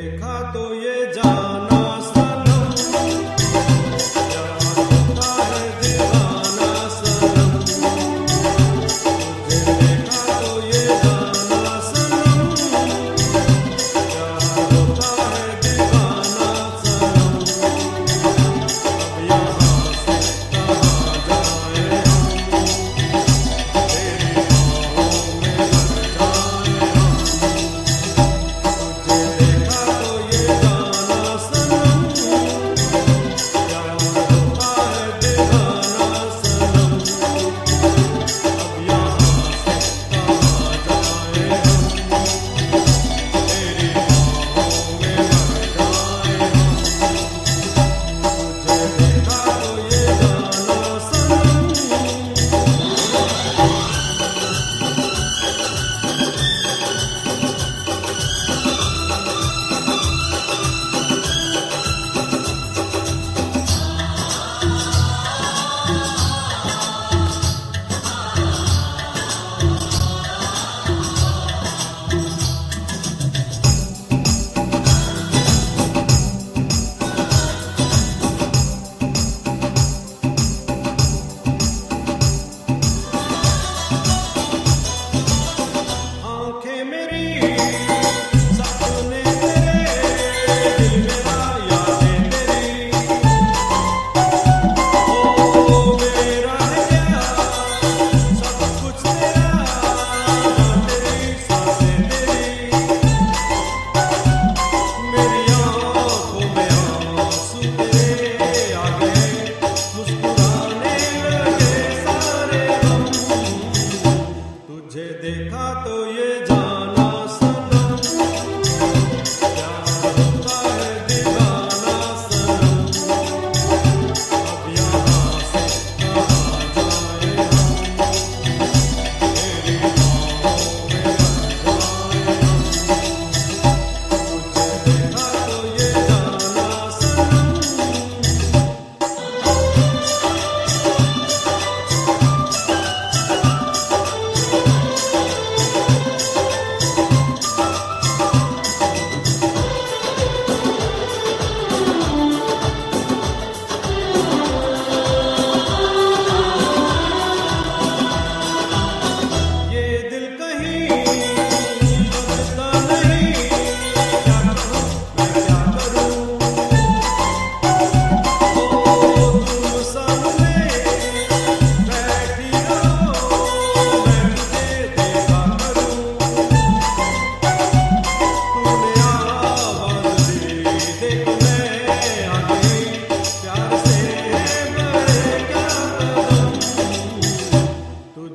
peccato e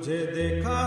तुझे देखा